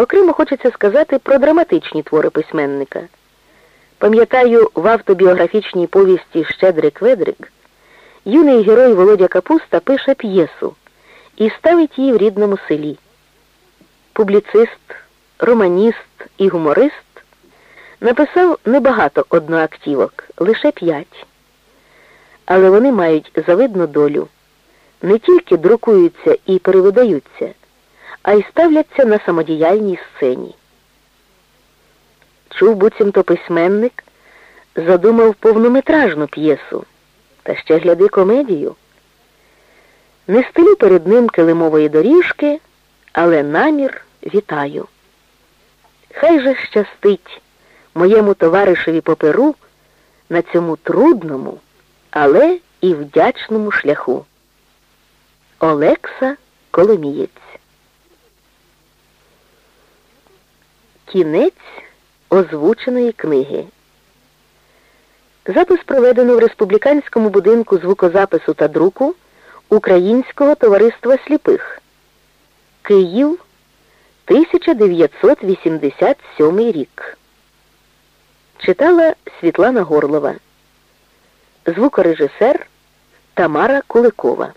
Окремо хочеться сказати про драматичні твори письменника. Пам'ятаю, в автобіографічній повісті Щедрик Ведрик юний герой Володя Капуста пише п'єсу і ставить її в рідному селі. Публіцист, романіст і гуморист написав небагато одноактівок, лише п'ять. Але вони мають завидну долю. Не тільки друкуються і перевидаються, а й ставляться на самодіяльній сцені. Чув буцімто письменник, задумав повнометражну п'єсу, та ще гляди комедію. Не стелю перед ним килимової доріжки, але намір вітаю. Хай же щастить моєму товаришеві по перу на цьому трудному, але і вдячному шляху. Олекса Коломієць Кінець озвученої книги. Запис проведено в республіканському будинку звукозапису та друку Українського товариства сліпих. Київ 1987 рік. Читала Світлана Горлова. Звукорежисер Тамара Куликова.